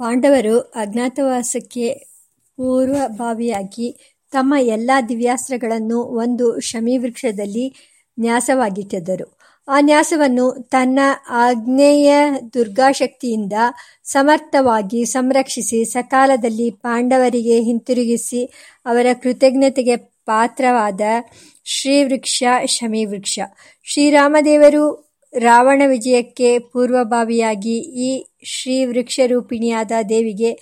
ಪಾಂಡವರು ಅಜ್ಞಾತವಾಸಕ್ಕೆ ಪೂರ್ವಭಾವಿಯಾಗಿ ತಮ್ಮ ಎಲ್ಲಾ ದಿವ್ಯಾಸ್ತ್ರಗಳನ್ನು ಒಂದು ಶಮೀವೃಕ್ಷದಲ್ಲಿ ನ್ಯಾಸವಾಗಿಟ್ಟಿದ್ದರು. ಆ ನ್ಯಾಸವನ್ನು ತನ್ನ ಆಗ್ನೇಯ ದುರ್ಗಾಶಕ್ತಿಯಿಂದ ಸಮರ್ಥವಾಗಿ ಸಂರಕ್ಷಿಸಿ ಸಕಾಲದಲ್ಲಿ ಪಾಂಡವರಿಗೆ ಹಿಂತಿರುಗಿಸಿ ಅವರ ಕೃತಜ್ಞತೆಗೆ ಪಾತ್ರವಾದ ಶ್ರೀವೃಕ್ಷ ಶಮೀವೃಕ್ಷ. ಶ್ರೀರಾಮದೇವರು ರಾವಣ ವಿಜಯಕ್ಕೆ ಪೂರ್ವಭಾವಿಯಾಗಿ ಈ ಶ್ರೀ ವೃಕ್ಷರೂಪಿಣಿಯಾದ ದೇವಿಗೆ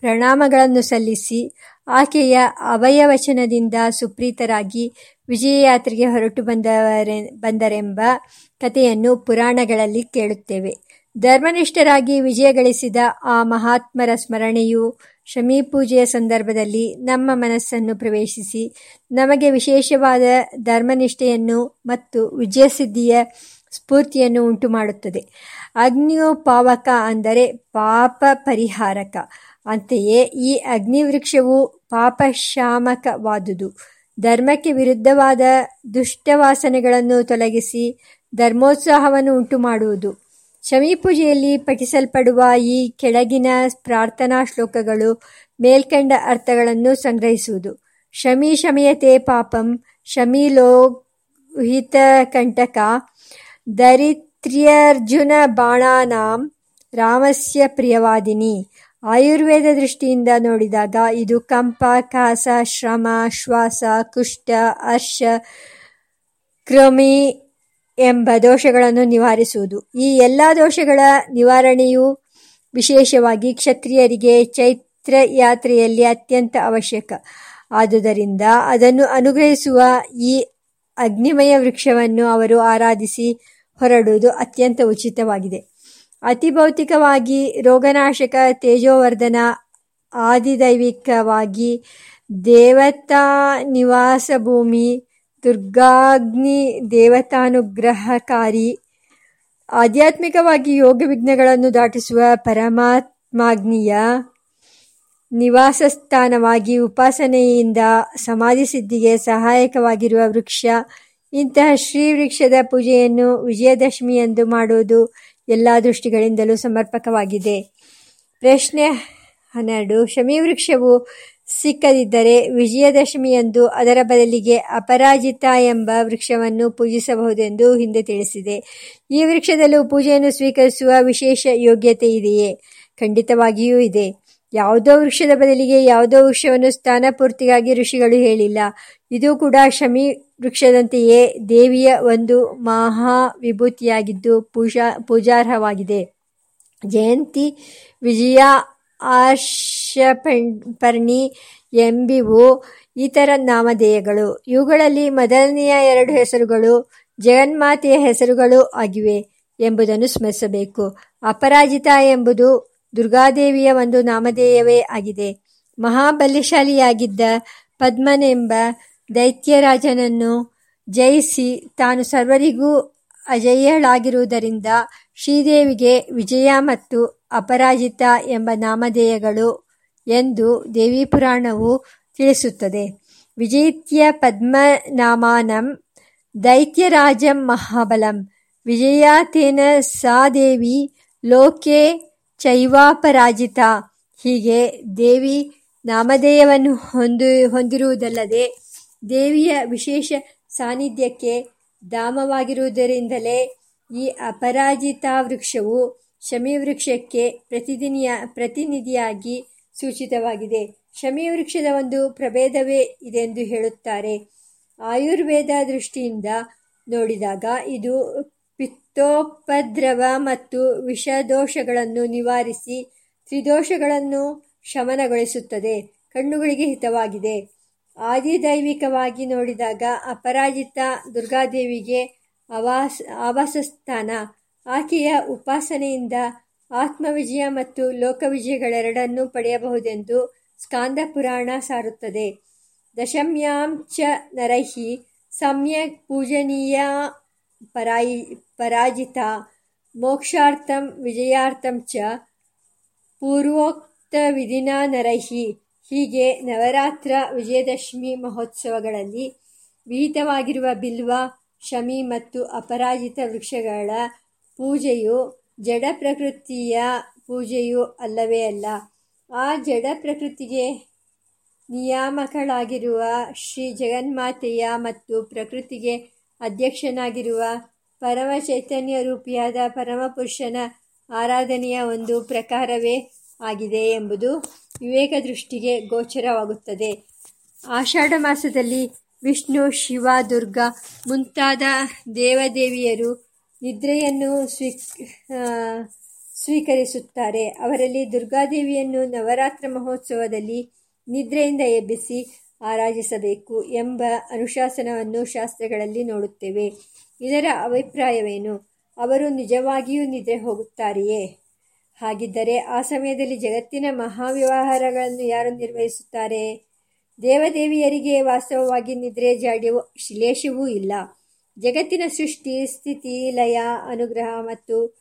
ಪ್ರಣಾಮಗಳನ್ನು ಸಲ್ಲಿಸಿ ಆಕೆಯ ಅಭಯವಚನದಿಂದ ಸುಪ್ರೀತರಾಗಿ ವಿಜಯಯಾತ್ರೆಗೆ ಹೊರಟು ಬಂದವರೆ, ಬಂದರೆಂಬ ಕಥೆಯನ್ನು ಪುರಾಣಗಳಲ್ಲಿ ಕೇಳುತ್ತೇವೆ. ಧರ್ಮನಿಷ್ಠರಾಗಿ ವಿಜಯ ಗಳಿಸಿದ ಆ ಮಹಾತ್ಮರ ಸ್ಮರಣೆಯು ಶಮೀಪೂಜೆಯ ಸಂದರ್ಭದಲ್ಲಿ ನಮ್ಮ ಮನಸ್ಸನ್ನು ಪ್ರವೇಶಿಸಿ ನಮಗೆ ವಿಶೇಷವಾದ ಧರ್ಮನಿಷ್ಠೆಯನ್ನು ಮತ್ತು ವಿಜಯಸಿದ್ಧಿಯ ಸ್ಫೂರ್ತಿಯನ್ನು ಉಂಟುಮಾಡುತ್ತದೆ. ಅಗ್ನಿಯೋಪಾವಕ ಅಂದರೆ ಪಾಪ ಪರಿಹಾರಕ ಅಂತೆಯೇ ಈ ಅಗ್ನಿವೃಕ್ಷವು ಪಾಪಶಾಮಕವಾದುದು. ಧರ್ಮಕ್ಕೆ ವಿರುದ್ಧವಾದ ದುಷ್ಟವಾಸನೆಗಳನ್ನು ತೊಲಗಿಸಿ ಧರ್ಮೋತ್ಸಾಹವನ್ನು ಉಂಟುಮಾಡುವುದು. ಶಮೀಪೂಜೆಯಲ್ಲಿ ಪಠಿಸಲ್ಪಡುವ ಈ ಕೆಳಗಿನ ಪ್ರಾರ್ಥನಾ ಶ್ಲೋಕಗಳು ಮೇಲ್ಕಂಡ ಅರ್ಥಗಳನ್ನು ಸಂಗ್ರಹಿಸುವುದು. ಶಮಿ ಶಮಯತೆ ಪಾಪಂ ಶಮೀ ಲೋಹಿತಕಂಟಕಾ ಧರಿತ್ರ್ಯರ್ಜುನಬಾಣಾನಾಂ ರಾಮಸ್ಯ ಪ್ರಿಯವಾದಿನಿ. ಆಯುರ್ವೇದ ದೃಷ್ಟಿಯಿಂದ ನೋಡಿದಾಗ ಇದು ಕಂಪ, ಕಾಸ, ಶ್ರಮ, ಶ್ವಾಸ, ಕುಷ್ಠ, ಅರ್ಶ, ಕೃಮಿ ಎಂಬ ದೋಷಗಳನ್ನು ನಿವಾರಿಸುವುದು. ಈ ಎಲ್ಲ ದೋಷಗಳ ನಿವಾರಣೆಯು ವಿಶೇಷವಾಗಿ ಕ್ಷತ್ರಿಯರಿಗೆ ಚೈತ್ರ ಯಾತ್ರೆಯಲ್ಲಿ ಅತ್ಯಂತ ಅವಶ್ಯಕ. ಆದುದರಿಂದ ಅದನ್ನು ಅನುಗ್ರಹಿಸುವ ಈ ಅಗ್ನಿಮಯ ವೃಕ್ಷವನ್ನು ಅವರು ಆರಾಧಿಸಿ ಹೊರಡುವುದು ಅತ್ಯಂತ ಉಚಿತವಾಗಿದೆ. ಅತಿಭೌತಿಕವಾಗಿ ರೋಗನಾಶಕ, ತೇಜೋವರ್ಧನ, ಆದಿದೈವಿಕವಾಗಿ ದೇವತಾ ನಿವಾಸ ಭೂಮಿ ದುರ್ಗಾಗ್ನಿ ದೇವತಾನುಗ್ರಹಕಾರಿ, ಆಧ್ಯಾತ್ಮಿಕವಾಗಿ ಯೋಗ ವಿಘ್ನಗಳನ್ನು ದಾಟಿಸುವ ಪರಮಾತ್ಮಾಗ್ನಿಯ ನಿವಾಸಸ್ಥಾನವಾಗಿ ಉಪಾಸನೆಯಿಂದ ಸಮಾಧಿ ಸಿದ್ಧಿಗೆ ಸಹಾಯಕವಾಗಿರುವ ವೃಕ್ಷ. ಇಂತಹ ಶ್ರೀವೃಕ್ಷದ ಪೂಜೆಯನ್ನು ವಿಜಯದಶಮಿಯಂದು ಮಾಡುವುದು ಎಲ್ಲ ದೃಷ್ಟಿಗಳಿಂದಲೂ ಸಮರ್ಪಕವಾಗಿದೆ. ಪ್ರಶ್ನೆ ಹನ್ನೆರಡು. ಶಮೀವೃಕ್ಷವು ಸಿಕ್ಕದಿದ್ದರೆ ವಿಜಯದಶಮಿಯಂದು ಅದರ ಬದಲಿಗೆ ಅಪರಾಜಿತ ಎಂಬ ವೃಕ್ಷವನ್ನು ಪೂಜಿಸಬಹುದೆಂದು ಹಿಂದೆ ತಿಳಿಸಿದೆ. ಈ ವೃಕ್ಷದಲ್ಲೂ ಪೂಜೆಯನ್ನು ಸ್ವೀಕರಿಸುವ ವಿಶೇಷ ಯೋಗ್ಯತೆ ಇದೆಯೇ ಖಂಡಿತವಾಗಿಯೂ ಇದೆ. ಯಾವುದೋ ವೃಕ್ಷದ ಬದಲಿಗೆ ಯಾವುದೋ ವೃಕ್ಷವನ್ನು ಸ್ಥಾನಪೂರ್ತಿಗಾಗಿ ಋಷಿಗಳು ಹೇಳಿಲ್ಲ. ಇದು ಕೂಡ ಶಮೀವೃಕ್ಷದಂತೆಯೇ ದೇವಿಯ ಒಂದು ಮಹಾ ವಿಭೂತಿಯಾಗಿದ್ದು ಪೂಜಾ ಪೂಜಾರ್ಹವಾಗಿದೆ. ಜಯಂತಿ, ವಿಜಯ ಆಶಪರ್ಣಿ ಎಂಬಿವು ಇತರ ನಾಮಧೇಯಗಳು. ಇವುಗಳಲ್ಲಿ ಮೊದಲನೆಯ ಎರಡು ಹೆಸರುಗಳು ಜಗನ್ಮಾತೆಯ ಹೆಸರುಗಳು ಆಗಿವೆ ಎಂಬುದನ್ನು ಸ್ಮರಿಸಬೇಕು. ಅಪರಾಜಿತ ಎಂಬುದು ದುರ್ಗಾದೇವಿಯ ಒಂದು ನಾಮಧೇಯವೇ ಆಗಿದೆ. ಮಹಾಬಲಿಶಾಲಿಯಾಗಿದ್ದ ಪದ್ಮನೆಂಬ ದೈತ್ಯರಾಜನನ್ನು ಜಯಿಸಿ ತಾನು ಸರ್ವರಿಗೂ ಅಜೇಯಳಾಗಿರುವುದರಿಂದ ಶ್ರೀದೇವಿಗೆ ವಿಜಯ ಮತ್ತು ಅಪರಾಜಿತ ಎಂಬ ನಾಮಧೇಯಗಳು ಎಂದು ದೇವಿ ಪುರಾಣವು ತಿಳಿಸುತ್ತದೆ. ವಿಜಯತ್ಯ ಪದ್ಮನಾಮಾನಂ ದೈತ್ಯರಾಜಂ ಮಹಾಬಲಂ ವಿಜಯಾತೇನ ಸಾ ದೇವಿ ಲೋಕೆ ಚೈವಾಪರಾಜಿತ ಹೀಗೆ ದೇವಿ ನಾಮಧೇಯವನ್ನು ಹೊಂದಿರುವುದಲ್ಲದೆ ದೇವಿಯ ವಿಶೇಷ ಸಾನ್ನಿಧ್ಯಕ್ಕೆ ಧಾಮವಾಗಿರುವುದರಿಂದಲೇ ಈ ಅಪರಾಜಿತಾವೃಕ್ಷವು ಶಮೀವೃಕ್ಷಕ್ಕೆ ಪ್ರತಿನಿಧಿಯಾಗಿ ಸೂಚಿತವಾಗಿದೆ. ಶಮೀವೃಕ್ಷದ ಒಂದು ಪ್ರಭೇದವೇ ಇದೆಂದು ಹೇಳುತ್ತಾರೆ. ಆಯುರ್ವೇದ ದೃಷ್ಟಿಯಿಂದ ನೋಡಿದಾಗ ಇದು ಪಿತ್ತೋಪದ್ರವ ಮತ್ತು ವಿಷದೋಷಗಳನ್ನು ನಿವಾರಿಸಿ ತ್ರಿದೋಷಗಳನ್ನು ಶಮನಗೊಳಿಸುತ್ತದೆ. ಕಣ್ಣುಗಳಿಗೆ ಹಿತವಾಗಿದೆ. ಆಧಿದೈವಿಕವಾಗಿ ನೋಡಿದಾಗ ಅಪರಾಜಿತ ದುರ್ಗಾದೇವಿಗೆ ಆವಾಸ, ಆವಾಸಸ್ಥಾನ. ಆಕೆಯ ಉಪಾಸನೆಯಿಂದ ಆತ್ಮವಿಜಯ ಮತ್ತು ಲೋಕವಿಜಯಗಳೆರಡನ್ನೂ ಪಡೆಯಬಹುದೆಂದು ಸ್ಕಾಂದಪುರಾಣ ಸಾರುತ್ತದೆ. ದಶಮ್ಯಾಂ ಚ ಸಮ್ಯಕ್ ಪೂಜನೀಯ ಪರಾಯಿ, ಪರಾಜಿತ, ಮೋಕ್ಷಾರ್ಥಂ ವಿಜಯಾರ್ಥಂ ಚ, ಪೂರ್ವೋಕ್ತವಿಧಿನಾ ನರೈಃ. ಹೀಗೆ ನವರಾತ್ರ ವಿಜಯದಶಮಿ ಮಹೋತ್ಸವಗಳಲ್ಲಿ ವಿಹಿತವಾಗಿರುವ ಬಿಲ್ವ, ಶಮಿ ಮತ್ತು ಅಪರಾಜಿತ ವೃಕ್ಷಗಳ ಪೂಜೆಯು ಜಡ ಪ್ರಕೃತಿಯ ಪೂಜೆಯು ಅಲ್ಲವೇ ಅಲ್ಲ. ಆ ಜಡ ಪ್ರಕೃತಿಗೆ ನಿಯಾಮಕಳಾಗಿರುವ ಶ್ರೀ ಜಗನ್ಮಾತೆಯ ಮತ್ತು ಪ್ರಕೃತಿಗೆ ಅಧ್ಯಕ್ಷನಾಗಿರುವ ಪರಮ ಚೈತನ್ಯ ರೂಪಿಯಾದ ಪರಮಪುರುಷನ ಆರಾಧನೆಯ ಒಂದು ಪ್ರಕಾರವೇ ಆಗಿದೆ ಎಂಬುದು ವಿವೇಕ ದೃಷ್ಟಿಗೆ ಗೋಚರವಾಗುತ್ತದೆ. ಆಷಾಢ ಮಾಸದಲ್ಲಿ ವಿಷ್ಣು, ಶಿವ, ದುರ್ಗಾ ಮುಂತಾದ ದೇವದೇವಿಯರು ನಿದ್ರೆಯನ್ನು ಸ್ವೀ ಸ್ವೀಕರಿಸುತ್ತಾರೆ. ಅವರಲ್ಲಿ ದುರ್ಗಾದೇವಿಯನ್ನು ನವರಾತ್ರ ಮಹೋತ್ಸವದಲ್ಲಿ ನಿದ್ರೆಯಿಂದ ಎಬ್ಬಿಸಿ ಆರಾಧಿಸಬೇಕು ಎಂಬ ಅನುಶಾಸನವನ್ನು ಶಾಸ್ತ್ರಗಳಲ್ಲಿ ನೋಡುತ್ತೇವೆ. ಇದರ ಅಭಿಪ್ರಾಯವೇನು? ಅವರು ನಿಜವಾಗಿಯೂ ನಿದ್ರೆ ಹೋಗುತ್ತಾರೆಯೇ? ಹಾಗಿದ್ದರೆ ಆ ಸಮಯದಲ್ಲಿ ಜಗತ್ತಿನ ಮಹಾವ್ಯವಹಾರಗಳನ್ನು ಯಾರು ನಿರ್ವಹಿಸುತ್ತಾರೆ? ದೇವದೇವಿಯರಿಗೆ ವಾಸ್ತವವಾಗಿ ನಿದ್ರೆ ಜಾಡ್ಯವು, ಶ್ಲೇಷವೂ ಇಲ್ಲ. ಜಗತ್ತಿನ ಸೃಷ್ಟಿ, ಸ್ಥಿತಿ, ಲಯ, ಅನುಗ್ರಹ ಮತ್ತು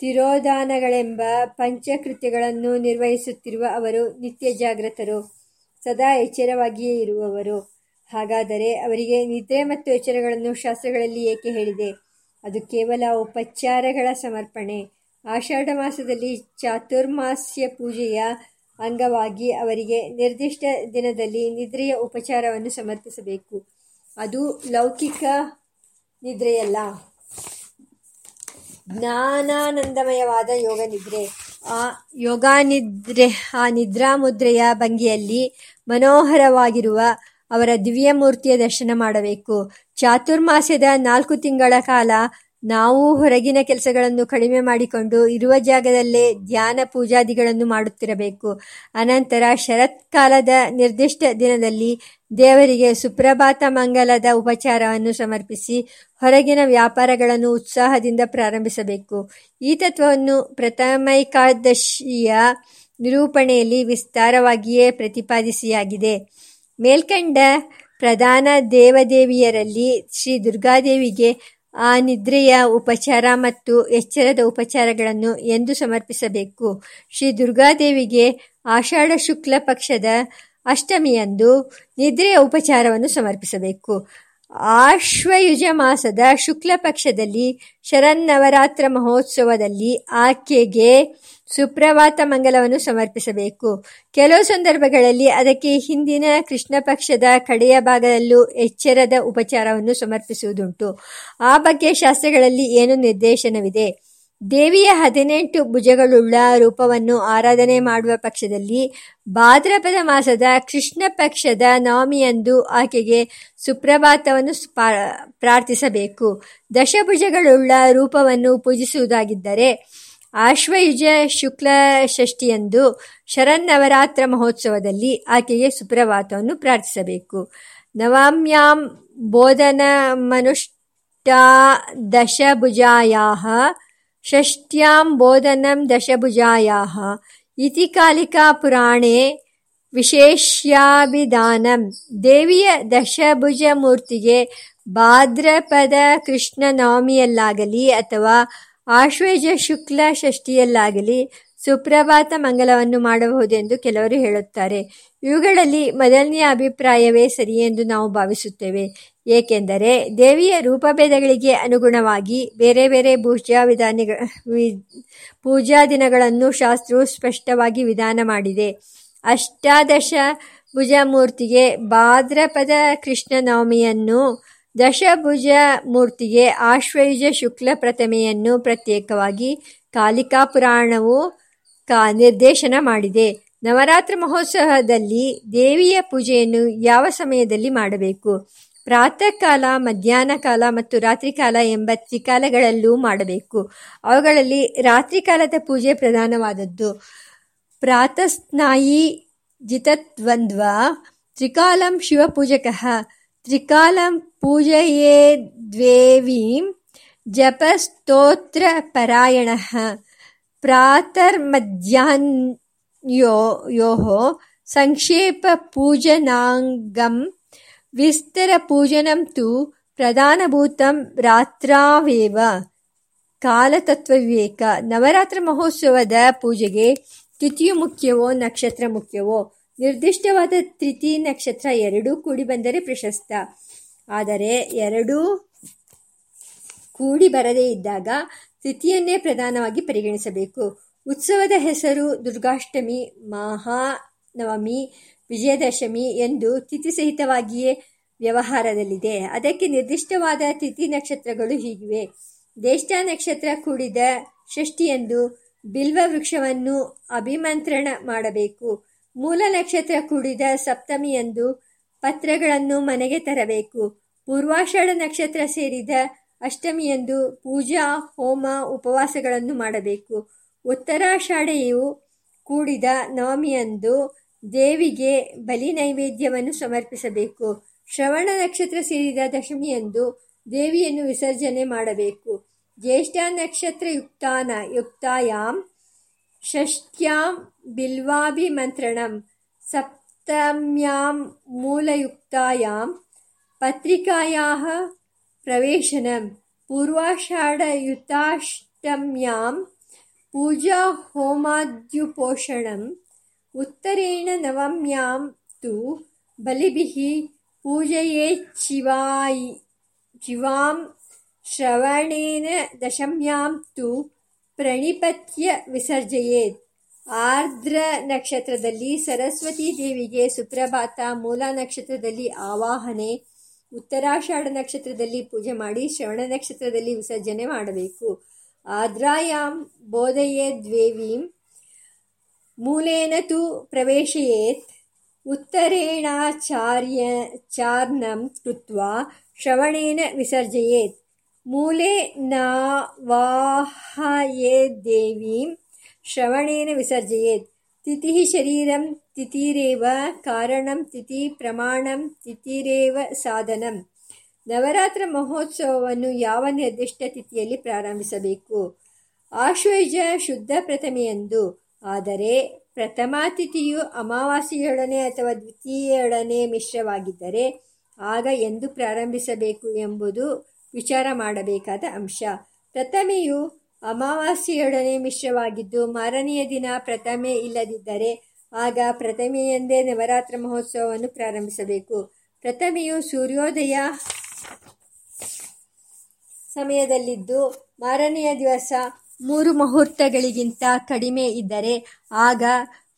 ತಿರೋಧಾನಗಳೆಂಬ ಪಂಚಕೃತ್ಯಗಳನ್ನು ನಿರ್ವಹಿಸುತ್ತಿರುವ ಅವರು ನಿತ್ಯ ಜಾಗೃತರು ಸದಾ ಎಚ್ಚರವಾಗಿಯೇ ಇರುವವರು. ಹಾಗಾದರೆ ಅವರಿಗೆ ನಿದ್ರೆ ಮತ್ತು ಎಚ್ಚರಗಳನ್ನು ಶಾಸ್ತ್ರಗಳಲ್ಲಿ ಏಕೆ ಹೇಳಿದೆ? ಅದು ಕೇವಲ ಉಪಚಾರಗಳ ಸಮರ್ಪಣೆ. ಆಷಾಢ ಮಾಸದಲ್ಲಿ ಚಾತುರ್ಮಾಸ್ಯ ಪೂಜೆಯ ಅಂಗವಾಗಿ ಅವರಿಗೆ ನಿರ್ದಿಷ್ಟ ದಿನದಲ್ಲಿ ನಿದ್ರೆಯ ಉಪಚಾರವನ್ನು ಸಮರ್ಪಿಸಬೇಕು. ಅದು ಲೌಕಿಕ ನಿದ್ರೆಯಲ್ಲ. ಜ್ಞಾನಾನಂದಮಯವಾದ ಯೋಗ ನಿದ್ರೆ. ಆ ಯೋಗಾನಿದ್ರೆ, ಆ ನಿದ್ರಾಮುದ್ರೆಯ ಭಂಗಿಯಲ್ಲಿ ಮನೋಹರವಾಗಿರುವ ಅವರ ದಿವ್ಯ ಮೂರ್ತಿಯ ದರ್ಶನ ಮಾಡಬೇಕು. ಚಾತುರ್ಮಾಸ್ಯದ ನಾಲ್ಕು ತಿಂಗಳ ಕಾಲ ನಾವು ಹೊರಗಿನ ಕೆಲಸಗಳನ್ನು ಕಡಿಮೆ ಮಾಡಿಕೊಂಡು ಇರುವ ಜಾಗದಲ್ಲೇ ಧ್ಯಾನ ಪೂಜಾದಿಗಳನ್ನು ಮಾಡುತ್ತಿರಬೇಕು. ಅನಂತರ ಶರತ್ಕಾಲದ ನಿರ್ದಿಷ್ಟ ದಿನದಲ್ಲಿ ದೇವರಿಗೆ ಸುಪ್ರಭಾತ ಮಂಗಲದ ಉಪಚಾರವನ್ನು ಸಮರ್ಪಿಸಿ ಹೊರಗಿನ ವ್ಯಾಪಾರಗಳನ್ನು ಉತ್ಸಾಹದಿಂದ ಪ್ರಾರಂಭಿಸಬೇಕು. ಈ ತತ್ವವನ್ನು ಪ್ರಥಮೈಕಾದಶಿಯ ನಿರೂಪಣೆಯಲ್ಲಿ ವಿಸ್ತಾರವಾಗಿಯೇ ಪ್ರತಿಪಾದಿಸಿಯಾಗಿದೆ. ಮೇಲ್ಕಂಡ ಪ್ರಧಾನ ದೇವದೇವಿಯರಲ್ಲಿ ಶ್ರೀ ದುರ್ಗಾದೇವಿಗೆ ಆ ನಿದ್ರೆಯ ಉಪಚಾರ ಮತ್ತು ಎಚ್ಚರದ ಉಪಚಾರಗಳನ್ನು ಎಂದು ಸಮರ್ಪಿಸಬೇಕು. ಶ್ರೀ ದುರ್ಗಾದೇವಿಗೆ ಆಷಾಢ ಶುಕ್ಲ ಪಕ್ಷದ ಅಷ್ಟಮಿಯಂದು ನಿದ್ರೆಯ ಉಪಚಾರವನ್ನು ಸಮರ್ಪಿಸಬೇಕು. ಆಶ್ವಯುಜ ಮಾಸದ ಶುಕ್ಲ ಪಕ್ಷದಲ್ಲಿ ಶರನ್ನವರಾತ್ರ ಮಹೋತ್ಸವದಲ್ಲಿ ಆಕೆಗೆ ಸುಪ್ರಭಾತ ಮಂಗಲವನ್ನು ಸಮರ್ಪಿಸಬೇಕು. ಕೆಲವು ಸಂದರ್ಭಗಳಲ್ಲಿ ಅದಕ್ಕೆ ಹಿಂದಿನ ಕೃಷ್ಣ ಪಕ್ಷದ ಕಡೆಯ ಭಾಗದಲ್ಲೂ ಎಚ್ಚರದ ಉಪಚಾರವನ್ನು ಸಮರ್ಪಿಸುವುದುಂಟು. ಆ ಬಗ್ಗೆ ಶಾಸ್ತ್ರಗಳಲ್ಲಿ ಏನು ನಿರ್ದೇಶನವಿದೆ? ದೇವಿಯ ಹದಿನೆಂಟು ಭುಜಗಳುಳ್ಳ ರೂಪವನ್ನು ಆರಾಧನೆ ಮಾಡುವ ಪಕ್ಷದಲ್ಲಿ ಭಾದ್ರಪದ ಮಾಸದ ಕೃಷ್ಣ ಪಕ್ಷದ ನವಮಿಯಂದು ಆಕೆಗೆ ಸುಪ್ರಭಾತವನ್ನು ಪ್ರಾರ್ಥಿಸಬೇಕು. ದಶಭುಜಗಳುಳ್ಳ ರೂಪವನ್ನು ಪೂಜಿಸುವುದಾಗಿದ್ದರೆ ಆಶ್ವಯುಜ ಶುಕ್ಲ ಷಷ್ಠಿಯಂದು ಶರನ್ನವರಾತ್ರ ಮಹೋತ್ಸವದಲ್ಲಿ ಆಕೆಗೆ ಸುಪ್ರಭಾತವನ್ನು ಪ್ರಾರ್ಥಿಸಬೇಕು. ನವಾಮ್ಯಾಂ ಬೋಧನ ಮನುಷ್ಠಾ ದಶಭುಜಾಯಾಹ ಷಷ್ಟ್ಯಾಂ ಬೋಧನಂ ದಶಭುಜಾಯಾಹ, ಇತಿ ಕಾಲಿಕಾ ಪುರಾಣೆ ವಿಶೇಷ್ಯಾಭಿಧಾನಂ. ದೇವಿಯ ದಶಭುಜ ಮೂರ್ತಿಗೆ ಭಾದ್ರಪದ ಕೃಷ್ಣ ನವಮಿಯಲ್ಲಾಗಲಿ ಅಥವಾ ಆಶ್ವೇಜ ಶುಕ್ಲ ಷಷ್ಠಿಯಲ್ಲಾಗಲಿ ಸುಪ್ರಭಾತ ಮಂಗಲವನ್ನು ಮಾಡಬಹುದೆಂದು ಕೆಲವರು ಹೇಳುತ್ತಾರೆ. ಇವುಗಳಲ್ಲಿ ಮೊದಲನೆಯ ಅಭಿಪ್ರಾಯವೇ ಸರಿ ಎಂದು ನಾವು ಭಾವಿಸುತ್ತೇವೆ. ಏಕೆಂದರೆ ದೇವಿಯ ರೂಪಭೇದಗಳಿಗೆ ಅನುಗುಣವಾಗಿ ಬೇರೆ ಬೇರೆ ಪೂಜಾ ವಿಧಾನಗಳ ಪೂಜಾ ದಿನಗಳನ್ನು ಶಾಸ್ತ್ರವು ಸ್ಪಷ್ಟವಾಗಿ ವಿಧಾನ ಮಾಡಿದೆ. ಅಷ್ಟಾದಶ ಭುಜಮೂರ್ತಿಗೆ ಭಾದ್ರಪದ ಕೃಷ್ಣ ನವಮಿಯನ್ನು ದಶಭುಜ ಮೂರ್ತಿಗೆ ಆಶ್ವಯುಜ ಶುಕ್ಲ ಪ್ರತಿಮೆಯನ್ನು ಪ್ರತ್ಯೇಕವಾಗಿ ಕಾಲಿಕಾ ಪುರಾಣವು ಕಾ ನಿರ್ದೇಶನ ಮಾಡಿದೆ. ನವರಾತ್ರಿ ಮಹೋತ್ಸವದಲ್ಲಿ ದೇವಿಯ ಪೂಜೆಯನ್ನು ಯಾವ ಸಮಯದಲ್ಲಿ ಮಾಡಬೇಕು? ಪ್ರಾತಃ ಕಾಲ, ಮಧ್ಯಾಹ್ನ ಕಾಲ ಮತ್ತು ರಾತ್ರಿ ಕಾಲ ಎಂಬ ತ್ರಿಕಾಲಗಳಲ್ಲೂ ಮಾಡಬೇಕು. ಅವುಗಳಲ್ಲಿ ರಾತ್ರಿ ಕಾಲದ ಪೂಜೆ ಪ್ರಧಾನವಾದದ್ದು. ಪ್ರಾತಸ್ನಾಯಿ ಜಿತದ್ವಂದ್ವ ತ್ರಿಕಾಲಂ ಶಿವಪೂಜಕಃ ಪರಾಯಣ ಪ್ರಾತರ್ಮಧ್ಯಾಹ್ನಯೋ ಯೋಃ ಸಂಕ್ಷೇಪ ಪೂಜನಾಂಗಂ ವಿಸ್ತರ ಪೂಜನಂ ತು ಪ್ರಧಾನಭೂತ ರಾತ್ರಾವೇವ ಕಾಲತತ್ವ ವಿವೇಕ ನವರಾತ್ರ ಮಹೋತ್ಸವದ ಪೂಜೆಗೆ ತಿಥಿಯು ಮುಖ್ಯವೋ ನಕ್ಷತ್ರ ಮುಖ್ಯವೋ ನಿರ್ದಿಷ್ಟವಾದ ತ್ರಿತಿ ನಕ್ಷತ್ರ ಎರಡೂ ಕೂಡಿ ಬಂದರೆ ಪ್ರಶಸ್ತ. ಆದರೆ ಎರಡೂ ಕೂಡಿ ಬರದೇ ಇದ್ದಾಗ ತಿಥಿಯನ್ನೇ ಪ್ರಧಾನವಾಗಿ ಪರಿಗಣಿಸಬೇಕು. ಉತ್ಸವದ ಹೆಸರು ದುರ್ಗಾಷ್ಟಮಿ, ಮಹಾನವಮಿ, ವಿಜಯದಶಮಿ ಎಂದು ತಿಥಿಸಹಿತವಾಗಿಯೇ ವ್ಯವಹಾರದಲ್ಲಿದೆ. ಅದಕ್ಕೆ ನಿರ್ದಿಷ್ಟವಾದ ತಿಥಿ ನಕ್ಷತ್ರಗಳು ಹೀಗಿವೆ. ದೇಷ್ಟ ನಕ್ಷತ್ರ ಕೂಡಿದ ಷಷ್ಠಿಯಂದು ಬಿಲ್ವ ವೃಕ್ಷವನ್ನು ಅಭಿಮಂತ್ರಣ ಮಾಡಬೇಕು. ಮೂಲ ನಕ್ಷತ್ರ ಕೂಡಿದ ಸಪ್ತಮಿಯಂದು ಪತ್ರಗಳನ್ನು ಮನೆಗೆ ತರಬೇಕು. ಪೂರ್ವಾಷಾಢ ನಕ್ಷತ್ರ ಸೇರಿದ ಅಷ್ಟಮಿಯಂದು ಪೂಜಾ, ಹೋಮ, ಉಪವಾಸಗಳನ್ನು ಮಾಡಬೇಕು. ಉತ್ತರಾಷಾಢೆಯು ಕೂಡಿದ ನವಮಿಯಂದು ದೇವಿಗೆ ಬಲಿ ನೈವೇದ್ಯವನ್ನು ಸಮರ್ಪಿಸಬೇಕು. ಶ್ರವಣ ನಕ್ಷತ್ರ ಸೇರಿದ ದಶಮಿಯಂದು ದೇವಿಯನ್ನು ವಿಸರ್ಜನೆ ಮಾಡಬೇಕು. ಜ್ಯೇಷ್ಠ ನಕ್ಷತ್ರ ಯುಕ್ತಾನ ಯುಕ್ತಾಯಾಮ್ ಷಷ್ಟ್ಯಾಂ ಬಿಲ್ವಾಭಿಮಂತ್ರಣಂ ಸಪ್ತಮ್ಯಾಂ ಮೂಲಯುಕ್ತಾಯಾಂ ಪ್ರವೇಶನಂ ಪೂರ್ವಾಷಾಢಯುತಾಷ್ಟಮ್ಯಾಂ ಪೂಜಾ ಹೋಮಾದ್ಯುಪೋಷಣಂ ಉತ್ತರೇಣ ನವಮ್ಯಾಂ ತು ಬಲಿಭಿः ಪೂಜಯೇಚ್ಚಿವಾಯಿ ಚಿವಾಂ ಶ್ರವಣೇನ ದಶಮ್ಯಾಂ ತು ಪ್ರಣಿಪತ್ಯ ವಿಸರ್ಜಯೇತ್ ಆರ್ದ್ರ ನಕ್ಷತ್ರದಲ್ಲಿ ಸರಸ್ವತಿ ದೇವಿಗೆ ಸುಪ್ರಭಾತ, ಮೂಲ ನಕ್ಷತ್ರದಲ್ಲಿ ಆವಾಹನೆ, ಉತ್ತರಾಷಾಢ ನಕ್ಷತ್ರದಲ್ಲಿ ಪೂಜೆ ಮಾಡಿ ಶ್ರವಣ ನಕ್ಷತ್ರದಲ್ಲಿ ವಿಸರ್ಜನೆ ಮಾಡಬೇಕು. ಆದ್ರಾಯಾಂ ಬೋಧಯೇದ್ವೇವೀಂ ಮೂಲೇನ ತು ಪ್ರವೇಶಯೇತ್. ಉತ್ತರೇಣಾಚಾರ್ಯ ಚಾರ್ನಂ ಕೃತ್ವ ಶ್ರವಣೇನ ವಿಸರ್ಜಯೇತ್. ಮೂಲೆ ದೇವಿ ಶ್ರವಣೇನ ವಿಸರ್ಜಯೇತ್. ತಿಥಿ ಶರೀರಂ ತಿಥಿರೇವ ಕಾರಣಂ ತಿಥಿ ಪ್ರಮಾಣಂ ತಿಥಿರೇವ ಸಾಧನಂ. ನವರಾತ್ರ ಮಹೋತ್ಸವವನ್ನು ಯಾವ ನಿರ್ದಿಷ್ಟ ತಿಥಿಯಲ್ಲಿ ಪ್ರಾರಂಭಿಸಬೇಕು? ಆಶ್ವಯುಜ ಶುದ್ಧ ಪ್ರಥಮೆಯಂದು. ಆದರೆ ಪ್ರಥಮಾತಿಥಿಯು ಅಮಾವಾಸ್ಯೆಯೊಡನೆ ಅಥವಾ ದ್ವಿತೀಯೊಡನೆ ಮಿಶ್ರವಾಗಿದ್ದರೆ ಆಗ ಎಂದು ಪ್ರಾರಂಭಿಸಬೇಕು ಎಂಬುದು ವಿಚಾರ ಮಾಡಬೇಕಾದ ಅಂಶ. ಪ್ರಥಮೆಯು ಅಮಾವಾಸ್ಯೆಯೊಡನೆ ಮಿಶ್ರವಾಗಿದ್ದು, ಮಾರನೆಯ ದಿನ ಪ್ರಥಮೆ ಇಲ್ಲದಿದ್ದರೆ ಆಗ ಪ್ರಥಮೆಯೆಂದೇ ನವರಾತ್ರ ಮಹೋತ್ಸವವನ್ನು ಪ್ರಾರಂಭಿಸಬೇಕು. ಪ್ರಥಮೆಯು ಸೂರ್ಯೋದಯ ಸಮಯದಲ್ಲಿದ್ದು, ಮಾರನೆಯ ದಿವಸ ಮೂರು ಮುಹೂರ್ತಗಳಿಗಿಂತ ಕಡಿಮೆ ಇದ್ದರೆ ಆಗ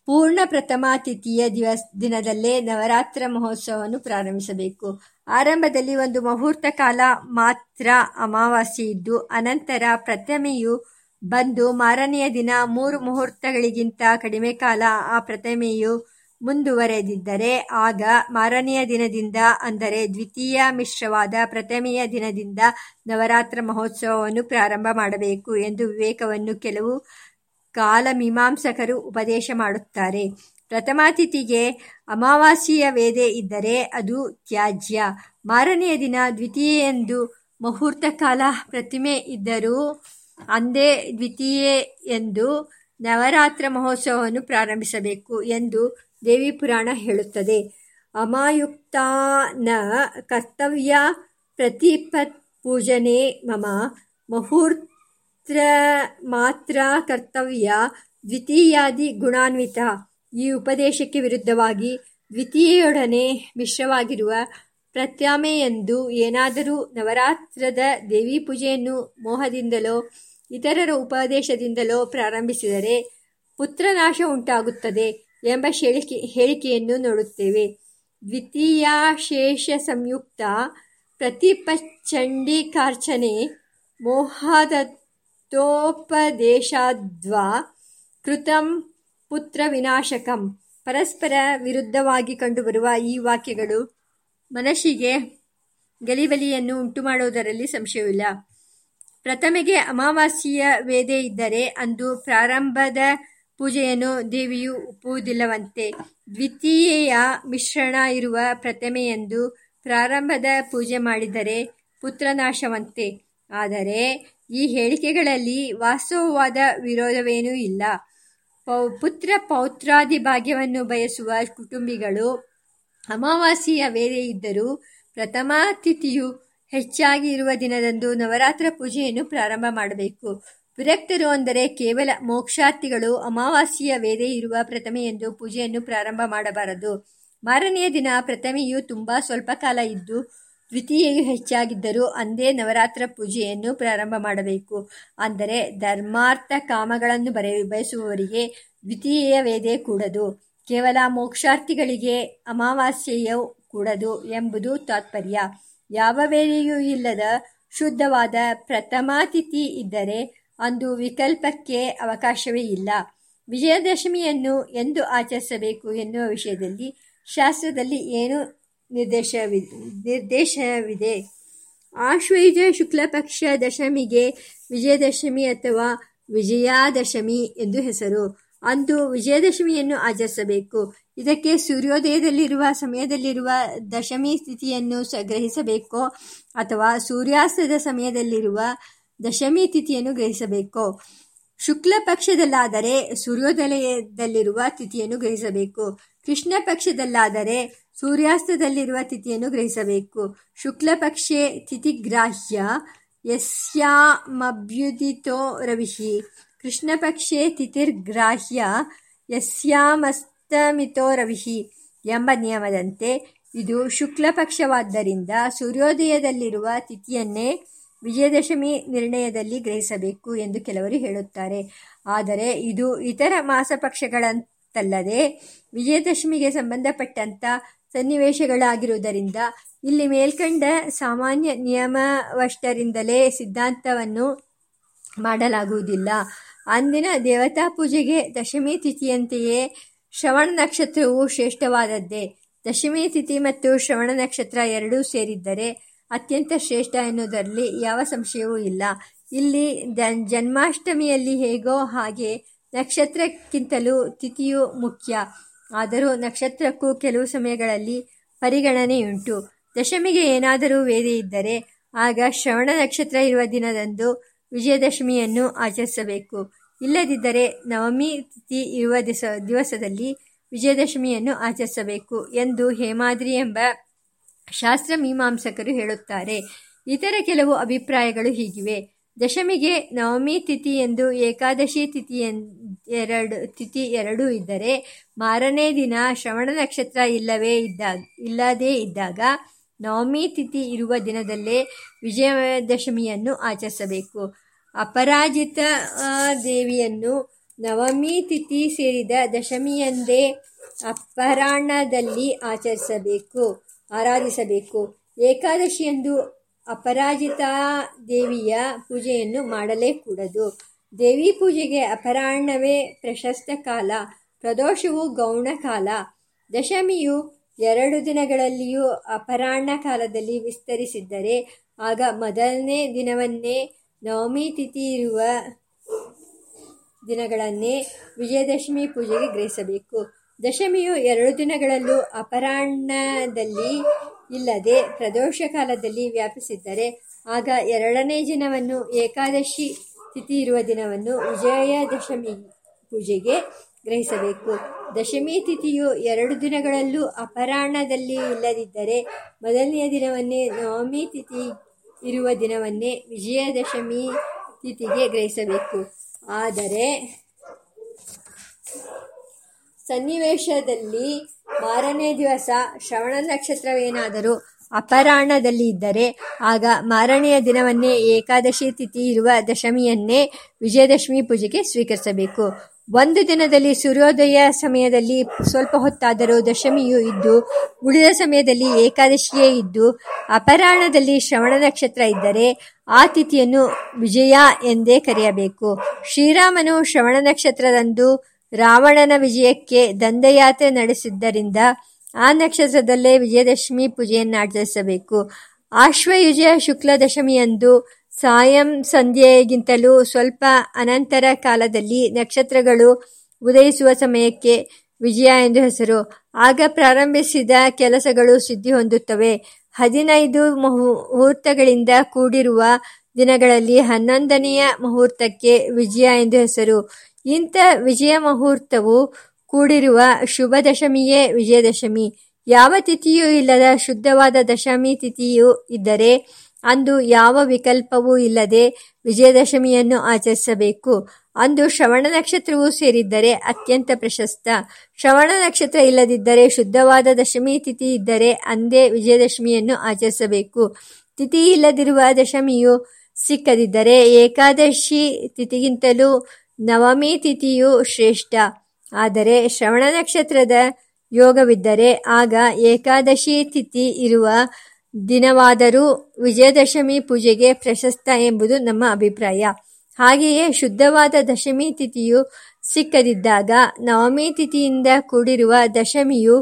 ಪೂರ್ಣ ಪ್ರಥಮ ತಿಥಿಯ ದಿವಸ ದಿನದಲ್ಲೇ ನವರಾತ್ರ ಮಹೋತ್ಸವವನ್ನು ಪ್ರಾರಂಭಿಸಬೇಕು. ಆರಂಭದಲ್ಲಿ ಒಂದು ಮುಹೂರ್ತ ಕಾಲ ಮಾತ್ರ ಅಮಾವಾಸ್ಯೆ ಇದ್ದು, ಅನಂತರ ಪ್ರತಿಮೆಯು ಬಂದು ಮಾರನೆಯ ದಿನ ಮೂರು ಮುಹೂರ್ತಗಳಿಗಿಂತ ಕಡಿಮೆ ಕಾಲ ಆ ಪ್ರತಿಮೆಯು ಮುಂದುವರೆದಿದ್ದರೆ, ಆಗ ಮಾರನೆಯ ದಿನದಿಂದ ಅಂದರೆ ದ್ವಿತೀಯ ಮಿಶ್ರವಾದ ಪ್ರಥಮೆಯ ದಿನದಿಂದ ನವರಾತ್ರ ಮಹೋತ್ಸವವನ್ನು ಪ್ರಾರಂಭ ಮಾಡಬೇಕು ಎಂದು ವಿವೇಕವನ್ನು ಕೆಲವು ಕಾಲಮೀಮಾಂಸಕರು ಉಪದೇಶ ಮಾಡುತ್ತಾರೆ. ಪ್ರಥಮಾತಿಥಿಗೆ ಅಮಾವಾಸ್ಯೆಯ ವೇದೆ ಇದ್ದರೆ ಅದು ತ್ಯಾಜ್ಯ. ಮಾರನೆಯ ದಿನ ದ್ವಿತೀಯೆಂದು ಮುಹೂರ್ತ ಕಾಲ ಪ್ರತಿಮೆ ಇದ್ದರೂ ಅಂದೇ ದ್ವಿತೀಯ ಎಂದು ನವರಾತ್ರ ಮಹೋತ್ಸವವನ್ನು ಪ್ರಾರಂಭಿಸಬೇಕು ಎಂದು ದೇವಿ ಪುರಾಣ ಹೇಳುತ್ತದೆ. ಅಮಾಯುಕ್ತಾನ ಕರ್ತವ್ಯ ಪ್ರತಿಪತ್ ಪೂಜನೆ ಮಮ ಮುಹೂರ್ತ ಮಾತ್ರ ಕರ್ತವ್ಯ ದ್ವಿತೀಯಾದಿ ಗುಣಾನ್ವಿತ. ಈ ಉಪದೇಶಕ್ಕೆ ವಿರುದ್ಧವಾಗಿ ದ್ವಿತೀಯೊಡನೆ ಮಿಶ್ರವಾಗಿರುವ ಪ್ರತ್ಯಾಮೆಯೆಂದು ಏನಾದರೂ ನವರಾತ್ರದ ದೇವಿ ಪೂಜೆಯನ್ನು ಮೋಹದಿಂದಲೋ, ಇತರರ ಉಪದೇಶದಿಂದಲೋ ಪ್ರಾರಂಭಿಸಿದರೆ ಪುತ್ರನಾಶ ಉಂಟಾಗುತ್ತದೆ ಎಂಬ ಹೇಳಿಕೆ, ಹೇಳಿಕೆಯನ್ನು ನೋಡುತ್ತೇವೆ. ದ್ವಿತೀಯಾಶೇಷ ಸಂಯುಕ್ತ ಪ್ರತಿಪಚಂಡಿಕಾರ್ಚನೆ ಮೋಹದತ್ತೋಪದೇಶಾದ್ವಾ ಕೃತಂ ಪುತ್ರ ವಿನಾಶಕಂ ಪರಸ್ಪರ ವಿರುದ್ಧವಾಗಿ ಕಂಡುಬರುವ ಈ ವಾಕ್ಯಗಳು ಮನಸ್ಸಿಗೆ ಗಲಿಬಲಿಯನ್ನು ಉಂಟುಮಾಡುವುದರಲ್ಲಿ ಸಂಶಯವಿಲ್ಲ. ಪ್ರಥಮೆಗೆ ಅಮಾವಾಸ್ಯೆಯ ವೇದೆ ಇದ್ದರೆ ಅಂದು ಪ್ರಾರಂಭದ ಪೂಜೆಯನ್ನು ದೇವಿಯು ಒಪ್ಪುವುದಿಲ್ಲವಂತೆ. ದ್ವಿತೀಯ ಮಿಶ್ರಣ ಇರುವ ಪ್ರತಿಮೆಯೆಂದು ಪ್ರಾರಂಭದ ಪೂಜೆ ಮಾಡಿದರೆ ಪುತ್ರನಾಶವಂತೆ. ಆದರೆ ಈ ಹೇಳಿಕೆಗಳಲ್ಲಿ ವಾಸ್ತವವಾದ ವಿರೋಧವೇನೂ ಇಲ್ಲ. ಪೌ, ಪುತ್ರ ಪೌತ್ರಾದಿ ಭಾಗ್ಯವನ್ನು ಬಯಸುವ ಕುಟುಂಬಿಗಳು ಅಮಾವಾಸ್ಯೆಯ ವೇಳೆ ಇದ್ದರೂ ಪ್ರಥಮಾತಿಥಿಯು ಹೆಚ್ಚಾಗಿ ಇರುವ ದಿನದಂದು ನವರಾತ್ರ ಪೂಜೆಯನ್ನು ಪ್ರಾರಂಭ ಮಾಡಬೇಕು. ವಿರಕ್ತರು ಅಂದರೆ ಕೇವಲ ಮೋಕ್ಷಾರ್ಥಿಗಳು ಅಮಾವಾಸ್ಯೆಯ ವೇದೆ ಇರುವ ಪ್ರಥಮೆಯೆಂದು ಪೂಜೆಯನ್ನು ಪ್ರಾರಂಭ ಮಾಡಬಾರದು. ಮಾರನೆಯ ದಿನ ಪ್ರಥಮೆಯು ತುಂಬ ಸ್ವಲ್ಪ ಕಾಲ ಇದ್ದು ದ್ವಿತೀಯೆಯು ಹೆಚ್ಚಾಗಿದ್ದರೂ ಅಂದೇ ನವರಾತ್ರ ಪೂಜೆಯನ್ನು ಪ್ರಾರಂಭ ಮಾಡಬೇಕು. ಅಂದರೆ ಧರ್ಮಾರ್ಥ ಕಾಮಗಳನ್ನು ಬರೆ, ಬಯಸುವವರಿಗೆ ದ್ವಿತೀಯ ವೇದೆ ಕೂಡದು. ಕೇವಲ ಮೋಕ್ಷಾರ್ಥಿಗಳಿಗೆ ಅಮಾವಾಸ್ಯೆಯು ಕೂಡದು ಎಂಬುದು ತಾತ್ಪರ್ಯ. ಯಾವ ವೇದೆಯೂ ಇಲ್ಲದ ಶುದ್ಧವಾದ ಪ್ರಥಮಾತಿಥಿ ಇದ್ದರೆ ಅಂದು ವಿಕಲ್ಪಕ್ಕೆ ಅವಕಾಶವೇ ಇಲ್ಲ. ವಿಜಯದಶಮಿಯನ್ನು ಎಂದು ಆಚರಿಸಬೇಕು ಎನ್ನುವ ವಿಷಯದಲ್ಲಿ ಶಾಸ್ತ್ರದಲ್ಲಿ ಏನು ನಿರ್ದೇಶವಿದೆ ನಿರ್ದೇಶವಿದೆ ಆಶ್ವಯುಜ ಶುಕ್ಲಪಕ್ಷ ದಶಮಿಗೆ ವಿಜಯದಶಮಿ ಅಥವಾ ವಿಜಯಾದಶಮಿ ಎಂದು ಹೆಸರು. ಅಂದು ವಿಜಯದಶಮಿಯನ್ನು ಆಚರಿಸಬೇಕು. ಇದಕ್ಕೆ ಸೂರ್ಯೋದಯದಲ್ಲಿರುವ ಸಮಯದಲ್ಲಿರುವ ದಶಮಿ ಸ್ಥಿತಿಯನ್ನು ಗ್ರಹಿಸಬೇಕೋ ಅಥವಾ ಸೂರ್ಯಾಸ್ತದ ಸಮಯದಲ್ಲಿರುವ ದಶಮಿ ತಿಥಿಯನ್ನು ಗ್ರಹಿಸಬೇಕು. ಶುಕ್ಲ ಪಕ್ಷದಲ್ಲಾದರೆ ಸೂರ್ಯೋದಯದಲ್ಲಿರುವ ತಿಥಿಯನ್ನು ಗ್ರಹಿಸಬೇಕು. ಕೃಷ್ಣ ಪಕ್ಷದಲ್ಲಾದರೆ ಸೂರ್ಯಾಸ್ತದಲ್ಲಿರುವ ತಿಥಿಯನ್ನು ಗ್ರಹಿಸಬೇಕು. ಶುಕ್ಲ ಪಕ್ಷೆ ತಿಥಿಗ್ರಾಹ್ಯ ಯಸ್ಯಾಮಭ್ಯುದಿತೋ ರವಿಹಿ. ಕೃಷ್ಣ ಪಕ್ಷೆ ತಿಥಿರ್ಗ್ರಾಹ್ಯ ಯಸ್ಯಾಮಸ್ತಮಿತೋ ರವಿಹಿ ಎಂಬ ನಿಯಮದಂತೆ ಇದು ಶುಕ್ಲ ಪಕ್ಷವಾದ್ದರಿಂದ ಸೂರ್ಯೋದಯದಲ್ಲಿರುವ ತಿಥಿಯನ್ನೇ ವಿಜಯದಶಮಿ ನಿರ್ಣಯದಲ್ಲಿ ಗ್ರಹಿಸಬೇಕು ಎಂದು ಕೆಲವರು ಹೇಳುತ್ತಾರೆ. ಆದರೆ ಇದು ಇತರ ಮಾಸಪಕ್ಷಗಳಂತಲ್ಲದೆ ವಿಜಯದಶಮಿಗೆ ಸಂಬಂಧಪಟ್ಟಂಥ ಸನ್ನಿವೇಶಗಳಾಗಿರುವುದರಿಂದ ಇಲ್ಲಿ ಮೇಲ್ಕಂಡ ಸಾಮಾನ್ಯ ನಿಯಮವಷ್ಟರಿಂದಲೇ ಸಿದ್ಧಾಂತವನ್ನು ಮಾಡಲಾಗುವುದಿಲ್ಲ. ಅಂದಿನ ದೇವತಾ ಪೂಜೆಗೆ ದಶಮಿ ತಿಥಿಯಂತೆಯೇ ಶ್ರವಣ ನಕ್ಷತ್ರವು ಶ್ರೇಷ್ಠವಾದದ್ದೇ. ದಶಮಿ ತಿಥಿ ಮತ್ತು ಶ್ರವಣ ನಕ್ಷತ್ರ ಎರಡೂ ಸೇರಿದ್ದರೆ ಅತ್ಯಂತ ಶ್ರೇಷ್ಠ ಎನ್ನುವುದರಲ್ಲಿ ಯಾವ ಸಂಶಯವೂ ಇಲ್ಲ. ಇಲ್ಲಿ ಜನ್ಮಾಷ್ಟಮಿಯಲ್ಲಿ ಹೇಗೋ ಹಾಗೆ ನಕ್ಷತ್ರಕ್ಕಿಂತಲೂ ತಿಥಿಯು ಮುಖ್ಯ. ಆದರೂ ನಕ್ಷತ್ರಕ್ಕೂ ಕೆಲವು ಸಮಯಗಳಲ್ಲಿ ಪರಿಗಣನೆಯುಂಟು. ದಶಮಿಗೆ ಏನಾದರೂ ವೇದೆ ಇದ್ದರೆ ಆಗ ಶ್ರವಣ ನಕ್ಷತ್ರ ಇರುವ ದಿನದಂದು ವಿಜಯದಶಮಿಯನ್ನು ಆಚರಿಸಬೇಕು. ಇಲ್ಲದಿದ್ದರೆ ನವಮಿ ತಿಥಿ ಇರುವ ದಿವಸ ದಿವಸದಲ್ಲಿ ವಿಜಯದಶಮಿಯನ್ನು ಆಚರಿಸಬೇಕು ಎಂದು ಹೇಮಾದ್ರಿ ಎಂಬ ಶಾಸ್ತ್ರ ಮೀಮಾಂಸಕರು ಹೇಳುತ್ತಾರೆ. ಇತರ ಕೆಲವು ಅಭಿಪ್ರಾಯಗಳು ಹೀಗಿವೆ. ದಶಮಿಗೆ ನವಮಿ ತಿಥಿ ಎಂದು ಏಕಾದಶಿ ತಿಥಿ ಎರಡು, ತಿಥಿ ಎರಡೂ ಇದ್ದರೆ ಮಾರನೇ ದಿನ ಶ್ರವಣ ನಕ್ಷತ್ರ ಇಲ್ಲವೇ ಇದ್ದಾಗ, ಇಲ್ಲದೇ ಇದ್ದಾಗ ನವಮಿ ತಿಥಿ ಇರುವ ದಿನದಲ್ಲೇ ವಿಜಯದಶಮಿಯನ್ನು ಆಚರಿಸಬೇಕು. ಅಪರಾಜಿತ ದೇವಿಯನ್ನು ನವಮಿ ತಿಥಿ ಸೇರಿದ ದಶಮಿಯಂದೇ ಅಪರಾಹ್ನದಲ್ಲಿ ಆಚರಿಸಬೇಕು, ಆರಾಧಿಸಬೇಕು. ಏಕಾದಶಿಯಂದು ಅಪರಾಜಿತಾ ದೇವಿಯ ಪೂಜೆಯನ್ನು ಮಾಡಲೇ ಕೂಡದು ದೇವಿ ಪೂಜೆಗೆ ಅಪರಾಹ್ನವೇ ಪ್ರಶಸ್ತ ಕಾಲ, ಪ್ರದೋಷವು ಗೌಣ ಕಾಲ. ದಶಮಿಯು ಎರಡು ದಿನಗಳಲ್ಲಿಯೂ ಅಪರಾಹ್ನ ಕಾಲದಲ್ಲಿ ವಿಸ್ತರಿಸಿದ್ದರೆ, ಆಗ ಮೊದಲನೇ ದಿನವನ್ನೇ ನವಮಿ ತಿಥಿ ಇರುವ ದಿನಗಳನ್ನೇ ವಿಜಯದಶಮಿ ಪೂಜೆಗೆ ಗ್ರಹಿಸಬೇಕು. ದಶಮಿಯು ಎರಡು ದಿನಗಳಲ್ಲೂ ಅಪರಾಹ್ನದಲ್ಲಿ ಇಲ್ಲದೆ ಪ್ರದೋಷ ಕಾಲದಲ್ಲಿ ವ್ಯಾಪಿಸಿದ್ದರೆ, ಆಗ ಎರಡನೇ ದಿನವನ್ನು ಏಕಾದಶಿ ತಿಥಿ ಇರುವ ದಿನವನ್ನು ವಿಜಯದಶಮಿ ಪೂಜೆಗೆ ಗ್ರಹಿಸಬೇಕು. ದಶಮಿ ತಿಥಿಯು ಎರಡು ದಿನಗಳಲ್ಲೂ ಅಪರಾಹ್ನದಲ್ಲಿ ಇಲ್ಲದಿದ್ದರೆ, ಮೊದಲನೆಯ ದಿನವನ್ನೇ ನವಮಿ ತಿಥಿ ಇರುವ ದಿನವನ್ನೇ ವಿಜಯದಶಮಿ ತಿಥಿಗೆ ಗ್ರಹಿಸಬೇಕು. ಆದರೆ ಸನ್ನಿವೇಶದಲ್ಲಿ ಮಾರನೇ ದಿವಸ ಶ್ರವಣ ನಕ್ಷತ್ರವೇನಾದರೂ ಅಪರಾಹ್ನದಲ್ಲಿ ಇದ್ದರೆ, ಆಗ ಮಾರನೆಯ ದಿನವನ್ನೇ ಏಕಾದಶಿ ತಿಥಿ ಇರುವ ದಶಮಿಯನ್ನೇ ವಿಜಯದಶಮಿ ಪೂಜೆಗೆ ಸ್ವೀಕರಿಸಬೇಕು. ಒಂದು ದಿನದಲ್ಲಿ ಸೂರ್ಯೋದಯ ಸಮಯದಲ್ಲಿ ಸ್ವಲ್ಪ ಹೊತ್ತಾದರೂ ದಶಮಿಯು ಇದ್ದು, ಉಳಿದ ಸಮಯದಲ್ಲಿ ಏಕಾದಶಿಯೇ ಇದ್ದು ಅಪರಾಹ್ನದಲ್ಲಿ ಶ್ರವಣ ನಕ್ಷತ್ರ ಇದ್ದರೆ ಆ ತಿಥಿಯನ್ನು ವಿಜಯ ಎಂದೇ ಕರೆಯಬೇಕು. ಶ್ರೀರಾಮನು ಶ್ರವಣ ನಕ್ಷತ್ರದಂದು ರಾವಣನ ವಿಜಯಕ್ಕೆ ದಂಡಯಾತ್ರೆ ನಡೆಸಿದ್ದರಿಂದ ಆ ನಕ್ಷತ್ರದಲ್ಲೇ ವಿಜಯದಶಮಿ ಪೂಜೆಯನ್ನು ಆಚರಿಸಬೇಕು. ಆಶ್ವಯುಜ ಶುಕ್ಲ ದಶಮಿಯಂದು ಸಾಯಂ ಸಂಧ್ಯೆಗಿಂತಲೂ ಸ್ವಲ್ಪ ಅನಂತರ ಕಾಲದಲ್ಲಿ ನಕ್ಷತ್ರಗಳು ಉದಯಿಸುವ ಸಮಯಕ್ಕೆ ವಿಜಯ ಎಂದು ಹೆಸರು. ಆಗ ಪ್ರಾರಂಭಿಸಿದ ಕೆಲಸಗಳು ಸಿದ್ಧಿ ಹೊಂದುತ್ತವೆ. ಹದಿನೈದು ಮುಹೂರ್ತಗಳಿಂದ ಕೂಡಿರುವ ದಿನಗಳಲ್ಲಿ ಹನ್ನೊಂದನೆಯ ಮುಹೂರ್ತಕ್ಕೆ ವಿಜಯ ಎಂದು ಹೆಸರು. ಇಂಥ ವಿಜಯ ಮುಹೂರ್ತವು ಕೂಡಿರುವ ಶುಭ ದಶಮಿಯೇ ವಿಜಯದಶಮಿ. ಯಾವ ತಿಥಿಯೂ ಇಲ್ಲದ ಶುದ್ಧವಾದ ದಶಮಿ ತಿಥಿಯು ಇದ್ದರೆ ಅಂದು ಯಾವ ವಿಕಲ್ಪವೂ ಇಲ್ಲದೆ ವಿಜಯದಶಮಿಯನ್ನು ಆಚರಿಸಬೇಕು. ಅಂದು ಶ್ರವಣ ನಕ್ಷತ್ರವೂ ಸೇರಿದ್ದರೆ ಅತ್ಯಂತ ಪ್ರಶಸ್ತ. ಶ್ರವಣ ನಕ್ಷತ್ರ ಇಲ್ಲದಿದ್ದರೆ ಶುದ್ಧವಾದ ದಶಮಿ ತಿಥಿ ಇದ್ದರೆ ಅಂದೇ ವಿಜಯದಶಮಿಯನ್ನು ಆಚರಿಸಬೇಕು. ತಿಥಿ ಇಲ್ಲದಿರುವ ದಶಮಿಯು ಸಿಕ್ಕದಿದ್ದರೆ ಏಕಾದಶಿ ತಿಥಿಗಿಂತಲೂ ನವಮಿ ತಿಥಿಯು ಶ್ರೇಷ್ಠ. ಆದರೆ ಶ್ರವಣ ನಕ್ಷತ್ರದ ಯೋಗವಿದ್ದರೆ ಆಗ ಏಕಾದಶಿ ತಿಥಿ ಇರುವ ದಿನವಾದರೂ ವಿಜಯದಶಮಿ ಪೂಜೆಗೆ ಪ್ರಶಸ್ತ ಎಂಬುದು ನಮ್ಮ ಅಭಿಪ್ರಾಯ. ಹಾಗೆಯೇ ಶುದ್ಧವಾದ ದಶಮಿ ತಿಥಿಯು ಸಿಕ್ಕದಿದ್ದಾಗ ನವಮಿ ತಿಥಿಯಿಂದ ಕೂಡಿರುವ ದಶಮಿಯು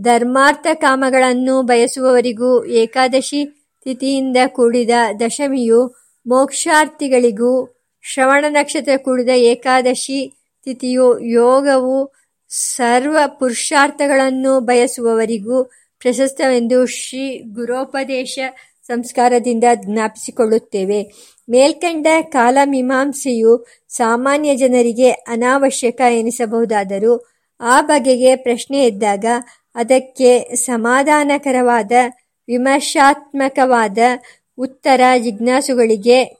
ಧರ್ಮಾರ್ಥ ಕಾಮಗಳನ್ನು ಬಯಸುವವರಿಗೂ ಏಕಾದಶಿ ತಿಥಿಯಿಂದ ಕೂಡಿದ ದಶಮಿಯು ಮೋಕ್ಷಾರ್ಥಿಗಳಿಗೂ ಶ್ರವಣ ನಕ್ಷತ್ರ ಕೂಡಿದ ಏಕಾದಶಿ ತಿಥಿಯು ಯೋಗವು ಸರ್ವ ಪುರುಷಾರ್ಥಗಳನ್ನು ಬಯಸುವವರಿಗೂ ಪ್ರಶಸ್ತವೆಂದು ಶ್ರೀ ಗುರೋಪದೇಶ ಸಂಸ್ಕಾರದಿಂದ ಜ್ಞಾಪಿಸಿಕೊಳ್ಳುತ್ತೇವೆ. ಮೇಲ್ಕಂಡ ಕಾಲಮೀಮಾಂಸೆಯು ಸಾಮಾನ್ಯ ಜನರಿಗೆ ಅನಾವಶ್ಯಕ ಎನಿಸಬಹುದಾದರೂ ಆ ಬಗೆಗೆ ಪ್ರಶ್ನೆ ಎದ್ದಾಗ ಅದಕ್ಕೆ ಸಮಾಧಾನಕರವಾದ, ವಿಮರ್ಶಾತ್ಮಕವಾದ ಉತ್ತರ ಜಿಜ್ಞಾಸುಗಳಿಗೆ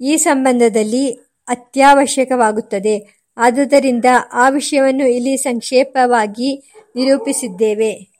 ಈ ಸಂಬಂಧದಲ್ಲಿ ಅತ್ಯವಶ್ಯಕವಾಗುತ್ತದೆ. ಆದುದರಿಂದ ಆ ವಿಷಯವನ್ನು ಇಲ್ಲಿ ಸಂಕ್ಷೇಪವಾಗಿ ನಿರೂಪಿಸಿದ್ದೇವೆ.